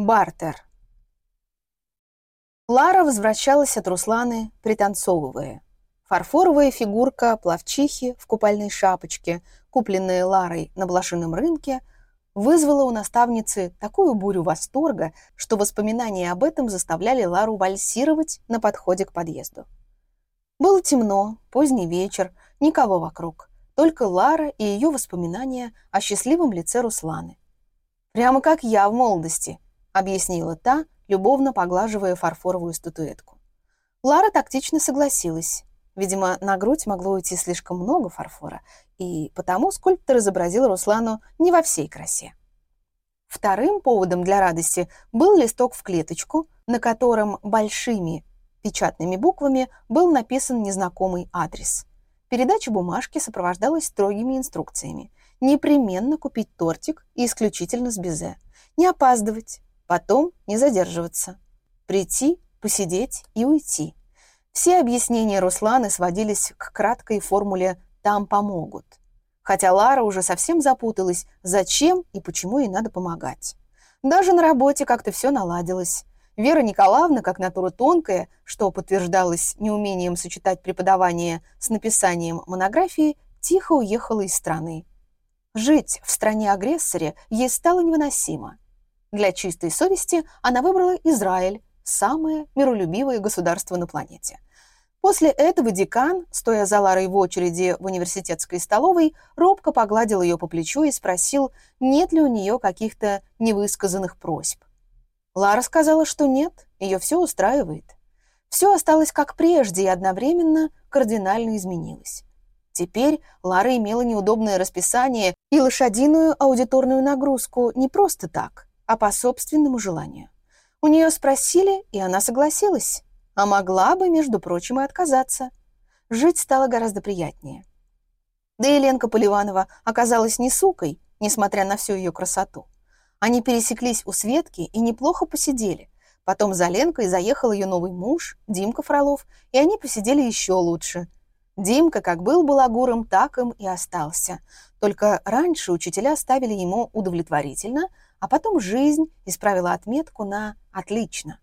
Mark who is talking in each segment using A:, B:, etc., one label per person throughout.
A: Бартер. Лара возвращалась от Русланы, пританцовывая. Фарфоровая фигурка плавчихи в купальной шапочке, купленная Ларой на блошином рынке, вызвала у наставницы такую бурю восторга, что воспоминания об этом заставляли Лару вальсировать на подходе к подъезду. Было темно, поздний вечер, никого вокруг, только Лара и ее воспоминания о счастливом лице Русланы. «Прямо как я в молодости», — объяснила та, любовно поглаживая фарфоровую статуэтку. Лара тактично согласилась. Видимо, на грудь могло уйти слишком много фарфора, и потому скульптор изобразил Руслану не во всей красе. Вторым поводом для радости был листок в клеточку, на котором большими печатными буквами был написан незнакомый адрес. Передача бумажки сопровождалась строгими инструкциями. Непременно купить тортик и исключительно с безе. Не опаздывать, Потом не задерживаться. Прийти, посидеть и уйти. Все объяснения Русланы сводились к краткой формуле «там помогут». Хотя Лара уже совсем запуталась, зачем и почему ей надо помогать. Даже на работе как-то все наладилось. Вера Николаевна, как натура тонкая, что подтверждалось неумением сочетать преподавание с написанием монографии, тихо уехала из страны. Жить в стране-агрессоре ей стало невыносимо. Для чистой совести она выбрала Израиль, самое миролюбивое государство на планете. После этого декан, стоя за Ларой в очереди в университетской столовой, робко погладил ее по плечу и спросил, нет ли у нее каких-то невысказанных просьб. Лара сказала, что нет, ее все устраивает. Все осталось как прежде и одновременно кардинально изменилось. Теперь Лара имела неудобное расписание и лошадиную аудиторную нагрузку не просто так – а по собственному желанию. У нее спросили, и она согласилась, а могла бы, между прочим, и отказаться. Жить стало гораздо приятнее. Да и Ленка Поливанова оказалась не сукой, несмотря на всю ее красоту. Они пересеклись у Светки и неплохо посидели. Потом за Ленкой заехал ее новый муж, Димка Фролов, и они посидели еще лучше. Димка как был балагуром, так им и остался. Только раньше учителя ставили ему удовлетворительно, а потом жизнь исправила отметку на «отлично».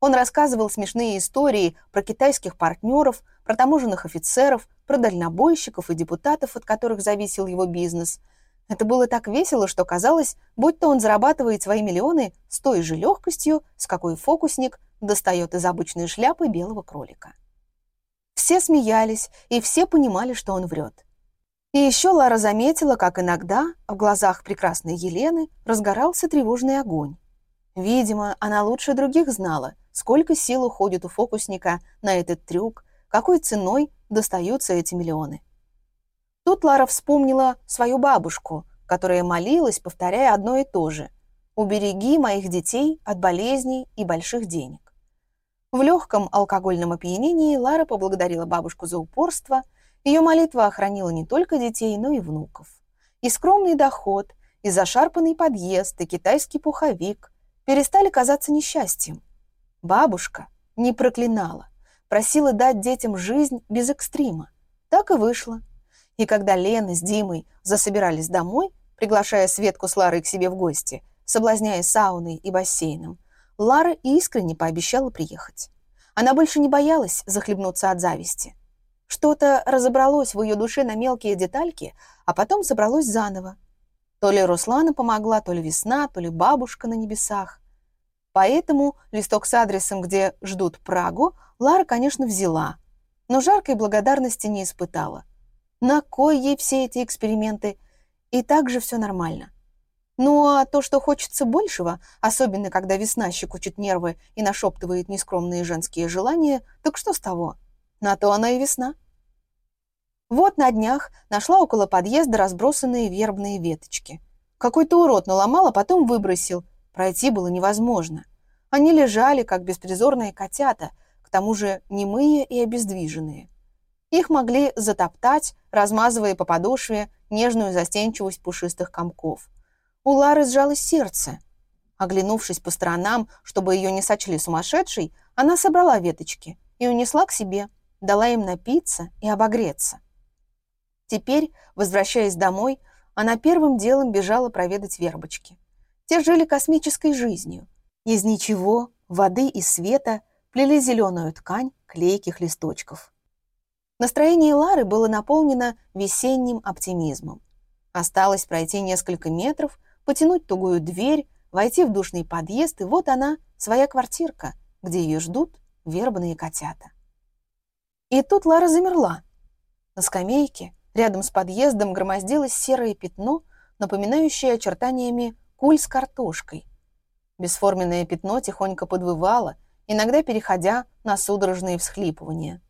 A: Он рассказывал смешные истории про китайских партнеров, про таможенных офицеров, про дальнобойщиков и депутатов, от которых зависел его бизнес. Это было так весело, что казалось, будто он зарабатывает свои миллионы с той же легкостью, с какой фокусник достает из обычной шляпы белого кролика. Все смеялись, и все понимали, что он врет. И еще Лара заметила, как иногда в глазах прекрасной Елены разгорался тревожный огонь. Видимо, она лучше других знала, сколько сил уходит у фокусника на этот трюк, какой ценой достаются эти миллионы. Тут Лара вспомнила свою бабушку, которая молилась, повторяя одно и то же «Убереги моих детей от болезней и больших денег». В легком алкогольном опьянении Лара поблагодарила бабушку за упорство – ее молитва охранила не только детей, но и внуков. И скромный доход, и зашарпанный подъезд, и китайский пуховик перестали казаться несчастьем. Бабушка не проклинала, просила дать детям жизнь без экстрима. Так и вышло. И когда Лена с Димой засобирались домой, приглашая Светку с Ларой к себе в гости, соблазняя сауной и бассейном, Лара искренне пообещала приехать. Она больше не боялась захлебнуться от зависти. Что-то разобралось в ее душе на мелкие детальки, а потом собралось заново. То ли Руслана помогла, то ли весна, то ли бабушка на небесах. Поэтому листок с адресом, где ждут Прагу, Лара, конечно, взяла, но жаркой благодарности не испытала. На кой ей все эти эксперименты? И так же все нормально. Ну а то, что хочется большего, особенно когда весна щекочет нервы и нашептывает нескромные женские желания, так что с того? На то она и весна. Вот на днях нашла около подъезда разбросанные вербные веточки. Какой-то урод наломал, а потом выбросил. Пройти было невозможно. Они лежали, как беспризорные котята, к тому же немые и обездвиженные. Их могли затоптать, размазывая по подошве нежную застенчивость пушистых комков. У Лары сжалось сердце. Оглянувшись по сторонам, чтобы ее не сочли сумасшедшей, она собрала веточки и унесла к себе, дала им напиться и обогреться. Теперь, возвращаясь домой, она первым делом бежала проведать вербочки. Те жили космической жизнью. Из ничего, воды и света плели зеленую ткань клейких листочков. Настроение Лары было наполнено весенним оптимизмом. Осталось пройти несколько метров, потянуть тугую дверь, войти в душный подъезд, и вот она, своя квартирка, где ее ждут вербные котята. И тут Лара замерла. На скамейке рядом с подъездом громоздилось серое пятно, напоминающее очертаниями куль с картошкой. Бесформенное пятно тихонько подвывало, иногда переходя на судорожные всхлипывания.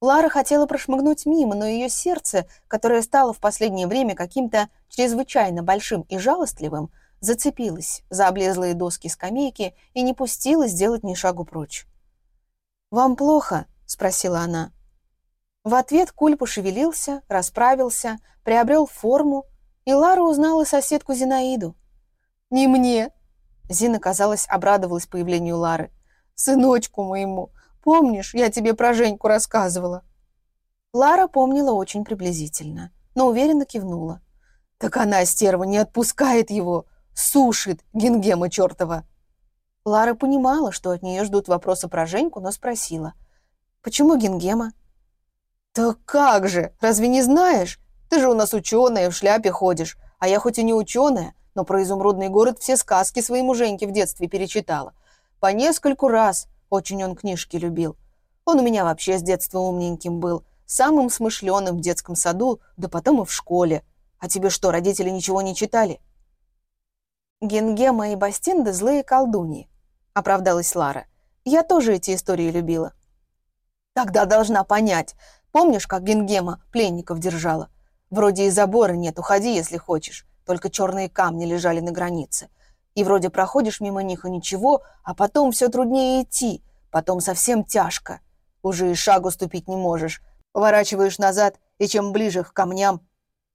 A: Лара хотела прошмыгнуть мимо, но ее сердце, которое стало в последнее время каким-то чрезвычайно большим и жалостливым, зацепилось за облезлые доски скамейки и не пустило сделать ни шагу прочь. «Вам плохо?» — спросила она. В ответ Куль пошевелился, расправился, приобрел форму, и Лара узнала соседку Зинаиду. «Не мне!» Зина, казалось, обрадовалась появлению Лары. «Сыночку моему! Помнишь, я тебе про Женьку рассказывала?» Лара помнила очень приблизительно, но уверенно кивнула. «Так она, стерва, не отпускает его! Сушит, гингема чертова!» Лара понимала, что от нее ждут вопросы про Женьку, но спросила. «Почему гингема?» «Так как же? Разве не знаешь? Ты же у нас ученая, в шляпе ходишь. А я хоть и не ученая, но про изумрудный город все сказки своему Женьке в детстве перечитала. По нескольку раз. Очень он книжки любил. Он у меня вообще с детства умненьким был. Самым смышленым в детском саду, да потом и в школе. А тебе что, родители ничего не читали?» «Генгема и Бастинда злые колдуньи», — оправдалась Лара. «Я тоже эти истории любила». «Тогда должна понять. Помнишь, как Генгема пленников держала? Вроде и забора нет, уходи, если хочешь. Только черные камни лежали на границе. И вроде проходишь мимо них и ничего, а потом все труднее идти. Потом совсем тяжко. Уже и шагу ступить не можешь. Поворачиваешь назад, и чем ближе к камням,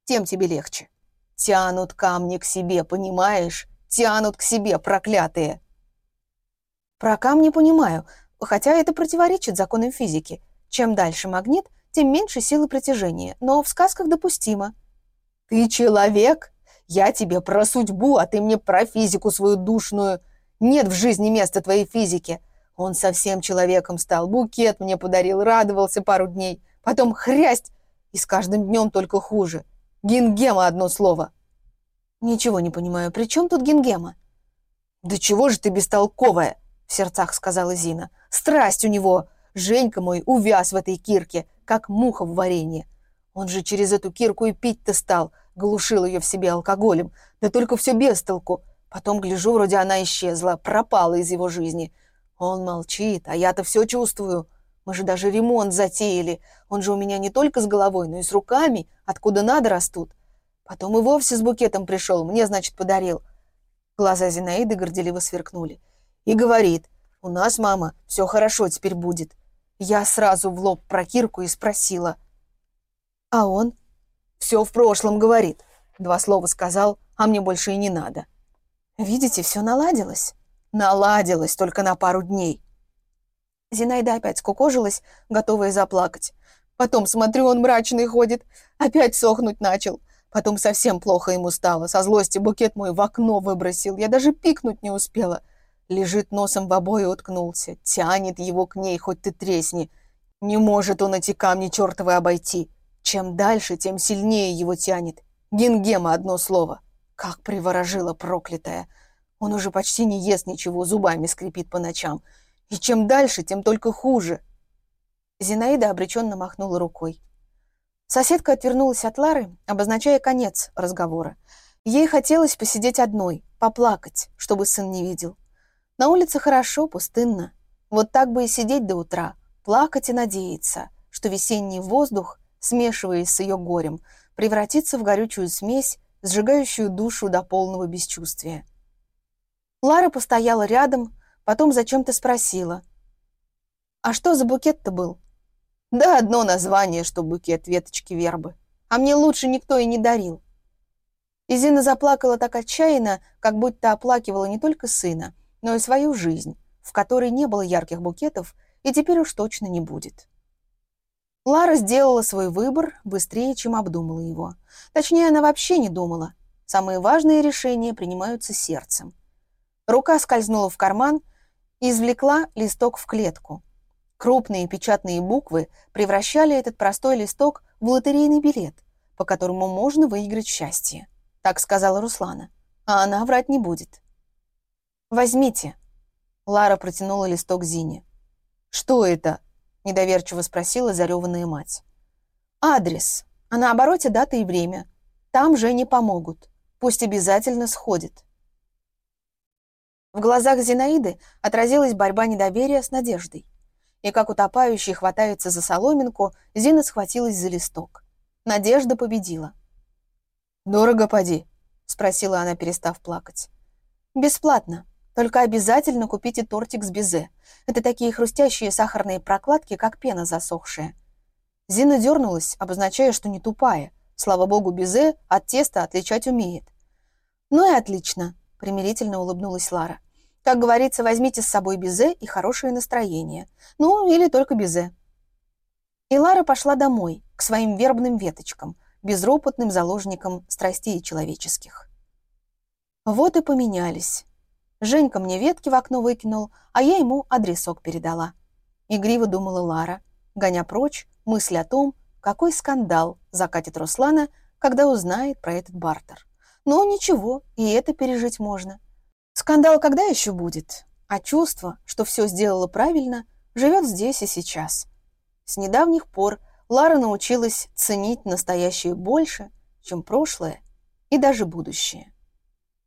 A: тем тебе легче. Тянут камни к себе, понимаешь? Тянут к себе, проклятые. Про камни понимаю, хотя это противоречит законам физики. Чем дальше магнит, тем меньше силы притяжения, но в сказках допустимо. «Ты человек? Я тебе про судьбу, а ты мне про физику свою душную. Нет в жизни места твоей физики. Он совсем человеком стал, букет мне подарил, радовался пару дней. Потом хрясть, и с каждым днем только хуже. Гингема одно слово». «Ничего не понимаю. При чем тут Гингема?» «Да чего же ты бестолковая?» — в сердцах сказала Зина. «Страсть у него! Женька мой увяз в этой кирке, как муха в варенье. Он же через эту кирку и пить-то стал, глушил ее в себе алкоголем. Да только все без толку. Потом, гляжу, вроде она исчезла, пропала из его жизни. Он молчит, а я-то все чувствую. Мы же даже ремонт затеяли. Он же у меня не только с головой, но и с руками, откуда надо растут. Потом и вовсе с букетом пришел, мне, значит, подарил. Глаза Зинаиды горделиво сверкнули. И говорит, у нас, мама, все хорошо теперь будет. Я сразу в лоб про Кирку и спросила. А он? Все в прошлом говорит. Два слова сказал, а мне больше и не надо. Видите, все наладилось. Наладилось только на пару дней. Зинаида опять скукожилась, готовая заплакать. Потом, смотрю, он мрачный ходит, опять сохнуть начал. Потом совсем плохо ему стало. Со злости букет мой в окно выбросил. Я даже пикнуть не успела. Лежит носом в обои уткнулся. Тянет его к ней, хоть ты тресни. Не может он эти камни чертовы обойти. Чем дальше, тем сильнее его тянет. Гингема одно слово. Как приворожила проклятая. Он уже почти не ест ничего, зубами скрипит по ночам. И чем дальше, тем только хуже. Зинаида обреченно махнула рукой. Соседка отвернулась от Лары, обозначая конец разговора. Ей хотелось посидеть одной, поплакать, чтобы сын не видел. На улице хорошо, пустынно. Вот так бы и сидеть до утра, плакать и надеяться, что весенний воздух, смешиваясь с ее горем, превратится в горючую смесь, сжигающую душу до полного бесчувствия. Лара постояла рядом, потом зачем-то спросила. «А что за букет-то был?» Да одно название, что букет веточки вербы. А мне лучше никто и не дарил. И Зина заплакала так отчаянно, как будто оплакивала не только сына, но и свою жизнь, в которой не было ярких букетов и теперь уж точно не будет. Лара сделала свой выбор быстрее, чем обдумала его. Точнее, она вообще не думала. Самые важные решения принимаются сердцем. Рука скользнула в карман и извлекла листок в клетку. Крупные печатные буквы превращали этот простой листок в лотерейный билет, по которому можно выиграть счастье. Так сказала Руслана. А она врать не будет. «Возьмите». Лара протянула листок Зине. «Что это?» – недоверчиво спросила зареванная мать. «Адрес, а на обороте дата и время. Там же не помогут. Пусть обязательно сходит». В глазах Зинаиды отразилась борьба недоверия с надеждой. И как утопающий хватается за соломинку, Зина схватилась за листок. Надежда победила. «Дорого поди», — спросила она, перестав плакать. «Бесплатно. Только обязательно купите тортик с безе. Это такие хрустящие сахарные прокладки, как пена засохшая». Зина дернулась, обозначая, что не тупая. Слава богу, безе от теста отличать умеет. «Ну и отлично», — примирительно улыбнулась Лара. «Как говорится, возьмите с собой безе и хорошее настроение. Ну, или только безе». И Лара пошла домой, к своим вербным веточкам, безропотным заложникам страстей человеческих. Вот и поменялись. Женька мне ветки в окно выкинул, а я ему адресок передала. Игриво думала Лара, гоня прочь мысль о том, какой скандал закатит Руслана, когда узнает про этот бартер. Но ничего, и это пережить можно. Скандал когда еще будет? А чувство, что все сделала правильно, живет здесь и сейчас. С недавних пор Лара научилась ценить настоящее больше, чем прошлое и даже будущее.